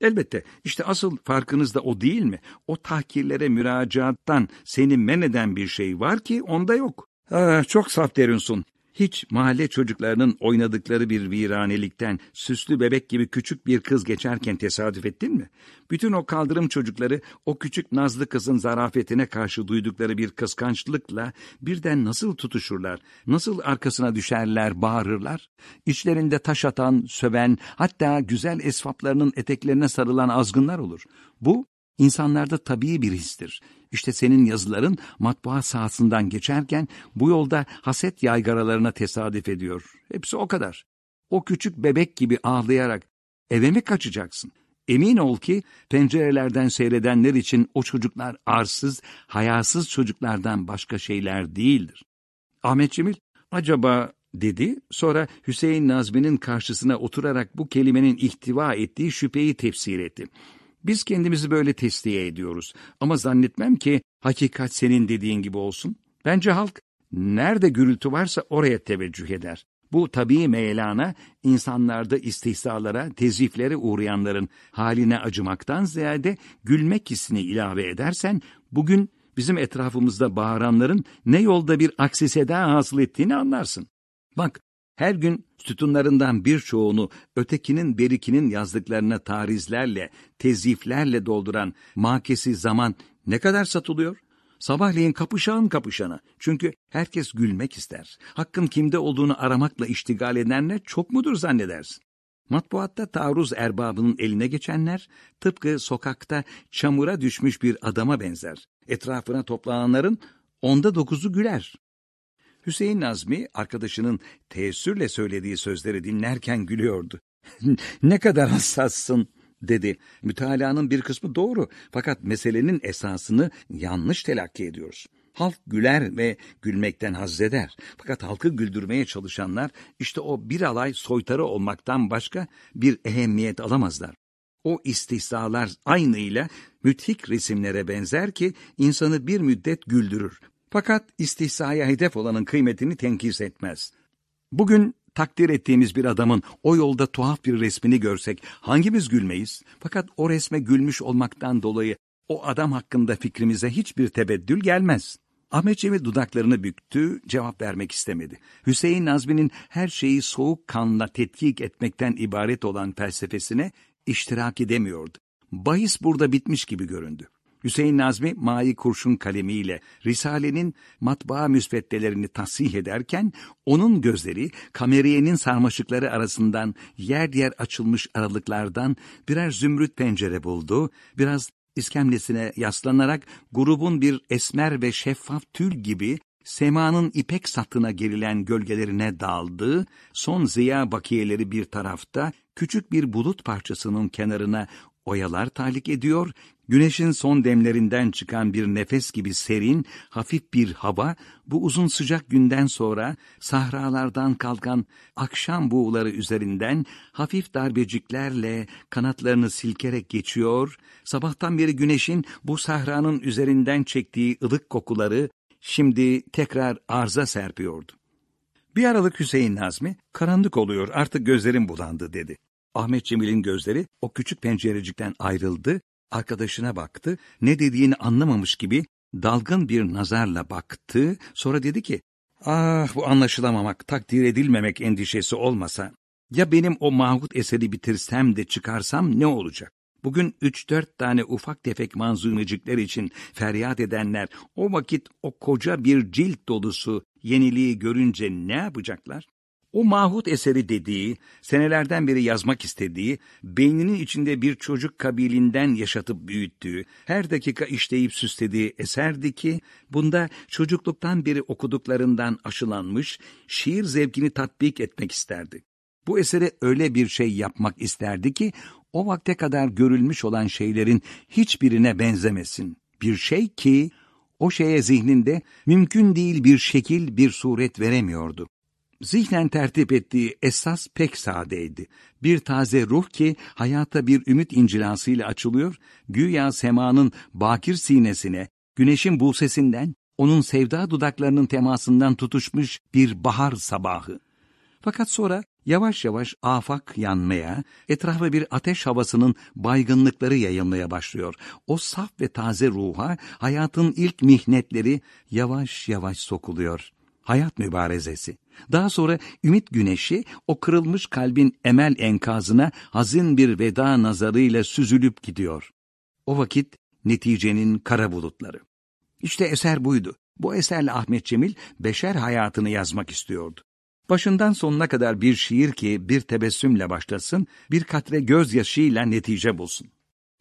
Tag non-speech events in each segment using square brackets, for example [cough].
Elbette işte asıl farkınız da o değil mi? O tahkirlere müracaattan seni men eden bir şey var ki onda yok. Ah, çok saf derinsun. Hiç mahalle çocuklarının oynadıkları bir viranelikten süslü bebek gibi küçük bir kız geçerken tesadüf ettin mi? Bütün o kaldırım çocukları o küçük nazlı kızın zarafetine karşı duydukları bir kıskançlıkla birden nasıl tutuşurlar, nasıl arkasına düşerler, bağırırlar? İçlerinde taş atan, söven, hatta güzel esvaplarının eteklerine sarılan azgınlar olur. Bu İnsanlarda tabii bir histir. İşte senin yazıların matbaa sahasından geçerken bu yolda haset yaygaralarına tesadüf ediyor. Hepsi o kadar. O küçük bebek gibi ağlayarak eve mi kaçacaksın? Emin ol ki pencerelerden seyredenler için o çocuklar arsız, hayasız çocuklardan başka şeyler değildir. Ahmet Cemil, acaba dedi, sonra Hüseyin Nazmi'nin karşısına oturarak bu kelimenin ihtiva ettiği şüpheyi tefsir etti. Biz kendimizi böyle tesliye ediyoruz. Ama zannetmem ki hakikat senin dediğin gibi olsun. Bence halk nerede gürültü varsa oraya teveccüh eder. Bu tabii meylana insanlarda istihsalara, teziflere uğrayanların haline acımaktan ziyade gülmek hissini ilave edersen bugün bizim etrafımızda bağıranların ne yolda bir aksi seda hasıl ettiğini anlarsın. Bak her gün sütunlarından birçoğunu ötekinin berikinin yazdıklarına tarizlerle, teziflerle dolduran makesi zaman ne kadar satılıyor? Sabahleyin kapışan kapışana. Çünkü herkes gülmek ister. Hakkın kimde olduğunu aramakla iştigal edenler çok mudur zannedersin? Matbuatta taarruz erbabının eline geçenler tıpkı sokakta çamura düşmüş bir adama benzer. Etrafına toplananların onda dokuzu güler. Hüseyin Nazmi arkadaşının teessürle söylediği sözleri dinlerken gülüyordu. [laughs] ne kadar hassassın dedi. Mütalanın bir kısmı doğru fakat meselenin esasını yanlış telakki ediyoruz. Halk güler ve gülmekten hazzeder. Fakat halkı güldürmeye çalışanlar işte o bir alay soytarı olmaktan başka bir ehemmiyet alamazlar. O istihsalar aynıyla müthik resimlere benzer ki insanı bir müddet güldürür. Fakat istihsaya hedef olanın kıymetini tenkis etmez. Bugün takdir ettiğimiz bir adamın o yolda tuhaf bir resmini görsek hangimiz gülmeyiz? Fakat o resme gülmüş olmaktan dolayı o adam hakkında fikrimize hiçbir tebeddül gelmez. Ahmet Cemil dudaklarını büktü, cevap vermek istemedi. Hüseyin Nazmi'nin her şeyi soğuk kanla tetkik etmekten ibaret olan felsefesine iştirak edemiyordu. Bahis burada bitmiş gibi göründü. Hüseyin Nazmi Mai Kurşun kalemiyle Risale'nin matbaa müsveddelerini tasih ederken onun gözleri kameriyenin sarmaşıkları arasından yer yer açılmış aralıklardan birer zümrüt pencere buldu, biraz iskemlesine yaslanarak grubun bir esmer ve şeffaf tül gibi semanın ipek satına gerilen gölgelerine daldı, son ziya bakiyeleri bir tarafta, küçük bir bulut parçasının kenarına oyalar talik ediyor, güneşin son demlerinden çıkan bir nefes gibi serin, hafif bir hava, bu uzun sıcak günden sonra sahralardan kalkan akşam buğuları üzerinden hafif darbeciklerle kanatlarını silkerek geçiyor, sabahtan beri güneşin bu sahranın üzerinden çektiği ılık kokuları şimdi tekrar arza serpiyordu. Bir aralık Hüseyin Nazmi, karanlık oluyor artık gözlerim bulandı dedi. Ahmet Cemil'in gözleri o küçük pencerecikten ayrıldı, arkadaşına baktı, ne dediğini anlamamış gibi dalgın bir nazarla baktı, sonra dedi ki, ah bu anlaşılamamak, takdir edilmemek endişesi olmasa, ya benim o mahut eseri bitirsem de çıkarsam ne olacak? Bugün üç dört tane ufak tefek manzumecikler için feryat edenler o vakit o koca bir cilt dolusu yeniliği görünce ne yapacaklar? O mahut eseri dediği, senelerden beri yazmak istediği, beyninin içinde bir çocuk kabilinden yaşatıp büyüttüğü, her dakika işleyip süslediği eserdi ki, bunda çocukluktan beri okuduklarından aşılanmış, şiir zevkini tatbik etmek isterdi. Bu esere öyle bir şey yapmak isterdi ki, o vakte kadar görülmüş olan şeylerin hiçbirine benzemesin. Bir şey ki, o şeye zihninde mümkün değil bir şekil, bir suret veremiyordu. Zihnen tertip ettiği esas pek sadeydi. Bir taze ruh ki hayata bir ümit incilasıyla açılıyor, güya semanın bakir sinesine, güneşin bulsesinden, onun sevda dudaklarının temasından tutuşmuş bir bahar sabahı. Fakat sonra Yavaş yavaş afak yanmaya, etrafa bir ateş havasının baygınlıkları yayılmaya başlıyor. O saf ve taze ruha hayatın ilk mihnetleri yavaş yavaş sokuluyor. Hayat mübarezesi. Daha sonra ümit güneşi o kırılmış kalbin emel enkazına hazin bir veda nazarıyla süzülüp gidiyor. O vakit neticenin kara bulutları. İşte eser buydu. Bu eserle Ahmet Cemil beşer hayatını yazmak istiyordu. Başından sonuna kadar bir şiir ki bir tebessümle başlasın, bir katre gözyaşıyla netice bulsun.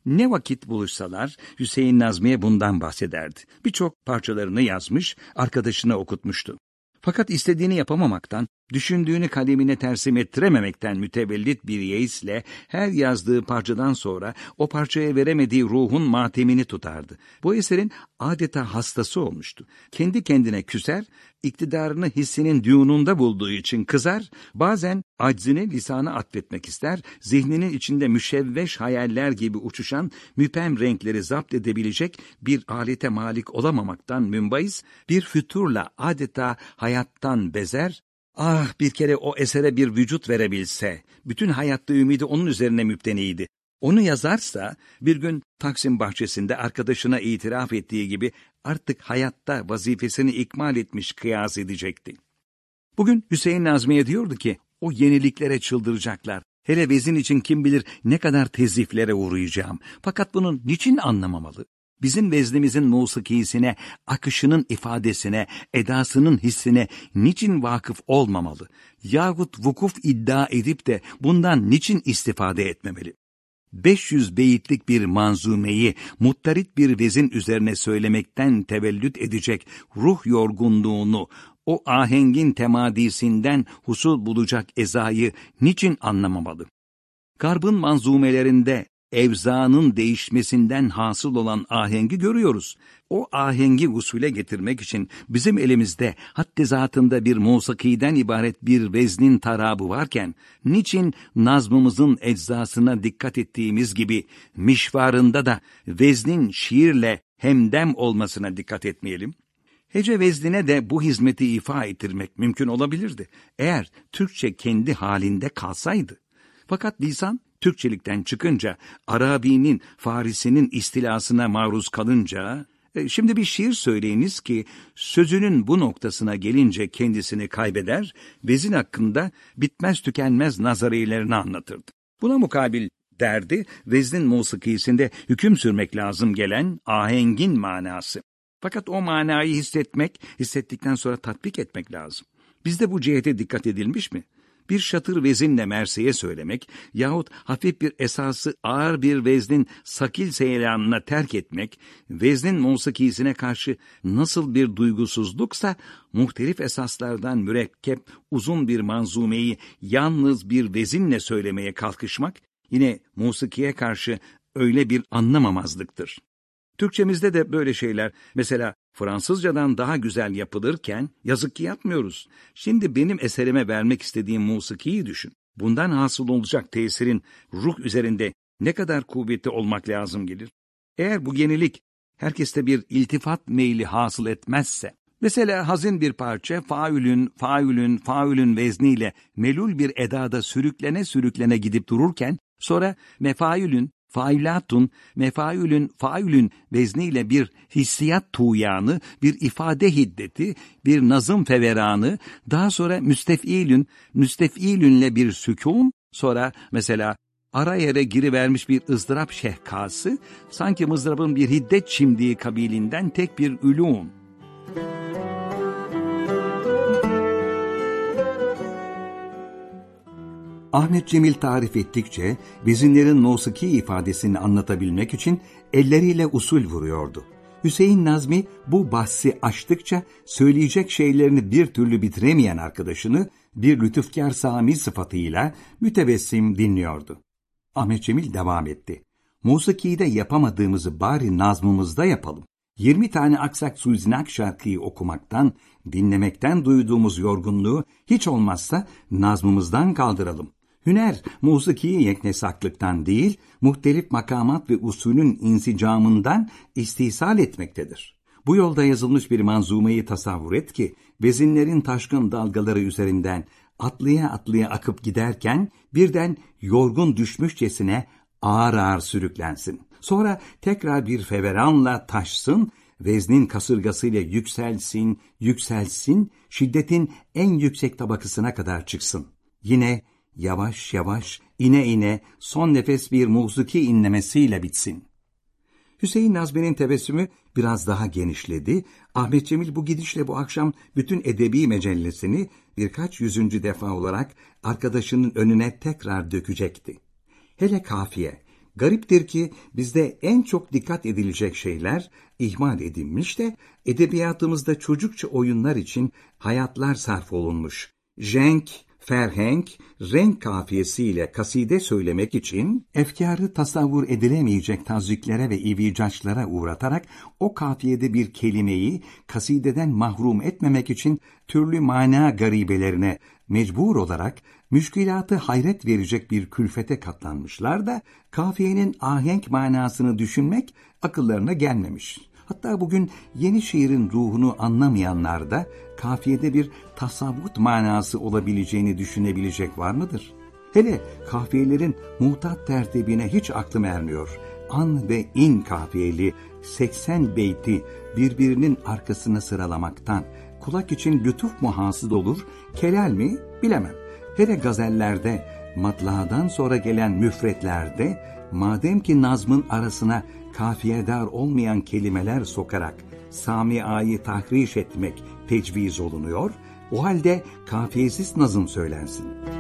Ne vakit buluşsalar Hüseyin Nazmi'ye bundan bahsederdi. Birçok parçalarını yazmış, arkadaşına okutmuştu. Fakat istediğini yapamamaktan, düşündüğünü kalemine tersim ettirememekten mütevellit bir yeisle her yazdığı parçadan sonra o parçaya veremediği ruhun matemini tutardı. Bu eserin adeta hastası olmuştu. Kendi kendine küser, iktidarını hissinin düğününde bulduğu için kızar, bazen aczini lisana atfetmek ister, zihninin içinde müşevveş hayaller gibi uçuşan müpem renkleri zapt edebilecek bir alete malik olamamaktan münbahis, bir füturla adeta hayattan bezer, Ah bir kere o esere bir vücut verebilse, bütün hayatta ümidi onun üzerine müpteniydi. Onu yazarsa bir gün Taksim bahçesinde arkadaşına itiraf ettiği gibi artık hayatta vazifesini ikmal etmiş kıyas edecekti. Bugün Hüseyin Nazmiye diyordu ki o yeniliklere çıldıracaklar. Hele vezin için kim bilir ne kadar teziflere uğrayacağım. Fakat bunun niçin anlamamalı? Bizim veznimizin musikisine, akışının ifadesine, edasının hissine niçin vakıf olmamalı? Yahut vukuf iddia edip de bundan niçin istifade etmemeli? 500 beyitlik bir manzumeyi muttarit bir vezin üzerine söylemekten tevellüt edecek ruh yorgunluğunu, o ahengin temadisinden husul bulacak ezayı niçin anlamamalı? Garbın manzumelerinde evzanın değişmesinden hasıl olan ahengi görüyoruz. O ahengi usule getirmek için bizim elimizde haddi zatında bir musikiden ibaret bir veznin tarabı varken, niçin nazmımızın eczasına dikkat ettiğimiz gibi mişvarında da veznin şiirle hemdem olmasına dikkat etmeyelim? Hece veznine de bu hizmeti ifa ettirmek mümkün olabilirdi. Eğer Türkçe kendi halinde kalsaydı. Fakat lisan Türkçelikten çıkınca, Arabi'nin, Farisi'nin istilasına maruz kalınca, e, şimdi bir şiir söyleyiniz ki sözünün bu noktasına gelince kendisini kaybeder, vezin hakkında bitmez tükenmez nazariyelerini anlatırdı. Buna mukabil derdi, veznin musikisinde hüküm sürmek lazım gelen ahengin manası. Fakat o manayı hissetmek, hissettikten sonra tatbik etmek lazım. Bizde bu cihete dikkat edilmiş mi? Bir şatır vezinle Merse'ye söylemek yahut hafif bir esası ağır bir veznin sakil seylanına terk etmek, veznin musikisine karşı nasıl bir duygusuzluksa, muhtelif esaslardan mürekkep uzun bir manzumeyi yalnız bir vezinle söylemeye kalkışmak, yine musikiye karşı öyle bir anlamamazlıktır. Türkçemizde de böyle şeyler, mesela Fransızcadan daha güzel yapılırken yazık ki yapmıyoruz. Şimdi benim eserime vermek istediğim musikiyi düşün. Bundan hasıl olacak tesirin ruh üzerinde ne kadar kuvvetli olmak lazım gelir. Eğer bu yenilik herkeste bir iltifat meyli hasıl etmezse, mesela hazin bir parça faülün, faülün, faülün vezniyle melul bir edada sürüklene sürüklene gidip dururken, sonra mefaülün, failatun, mefaülün, faülün vezniyle bir hissiyat tuğyanı, bir ifade hiddeti, bir nazım feveranı, daha sonra müstefilün, müstefilünle bir sükun, sonra mesela ara yere girivermiş bir ızdırap şehkası, sanki mızrabın bir hiddet çimdiği kabilinden tek bir ülûm. Ahmet Cemil tarif ettikçe vezinlerin musiki ifadesini anlatabilmek için elleriyle usul vuruyordu. Hüseyin Nazmi bu bahsi açtıkça söyleyecek şeylerini bir türlü bitiremeyen arkadaşını bir lütufkar Sami sıfatıyla mütebessim dinliyordu. Ahmet Cemil devam etti. Musiki'de yapamadığımızı bari nazmımızda yapalım. 20 tane aksak suzinak şarkıyı okumaktan, dinlemekten duyduğumuz yorgunluğu hiç olmazsa nazmımızdan kaldıralım. Hüner, musiki yeknesaklıktan değil, muhtelif makamat ve usulün insicamından istihsal etmektedir. Bu yolda yazılmış bir manzumeyi tasavvur et ki, vezinlerin taşkın dalgaları üzerinden atlaya atlaya akıp giderken birden yorgun düşmüşçesine ağır ağır sürüklensin. Sonra tekrar bir feveranla taşsın, veznin kasırgasıyla yükselsin, yükselsin, şiddetin en yüksek tabakasına kadar çıksın. Yine yavaş yavaş, ine ine, son nefes bir muzuki inlemesiyle bitsin. Hüseyin Nazmi'nin tebessümü biraz daha genişledi. Ahmet Cemil bu gidişle bu akşam bütün edebi mecellesini birkaç yüzüncü defa olarak arkadaşının önüne tekrar dökecekti. Hele kafiye. Gariptir ki bizde en çok dikkat edilecek şeyler ihmal edilmiş de edebiyatımızda çocukça oyunlar için hayatlar sarf olunmuş. Jenk, ferhenk, renk kafiyesiyle kaside söylemek için efkarı tasavvur edilemeyecek taziklere ve ivicaçlara uğratarak o kafiyede bir kelimeyi kasideden mahrum etmemek için türlü mana garibelerine mecbur olarak müşkilatı hayret verecek bir külfete katlanmışlar da kafiyenin ahenk manasını düşünmek akıllarına gelmemiş. Hatta bugün yeni şiirin ruhunu anlamayanlar da kafiyede bir tasavvut manası olabileceğini düşünebilecek var mıdır? Hele kafiyelerin mutat tertibine hiç aklım ermiyor. An ve in kafiyeli 80 beyti birbirinin arkasına sıralamaktan kulak için lütuf mu hasıl olur, kelal mi bilemem. Hele gazellerde, matladan sonra gelen müfretlerde, madem ki nazmın arasına kafiyedar olmayan kelimeler sokarak Samia'yı tahriş etmek tecviz olunuyor, o halde kafiyesiz nazım söylensin.''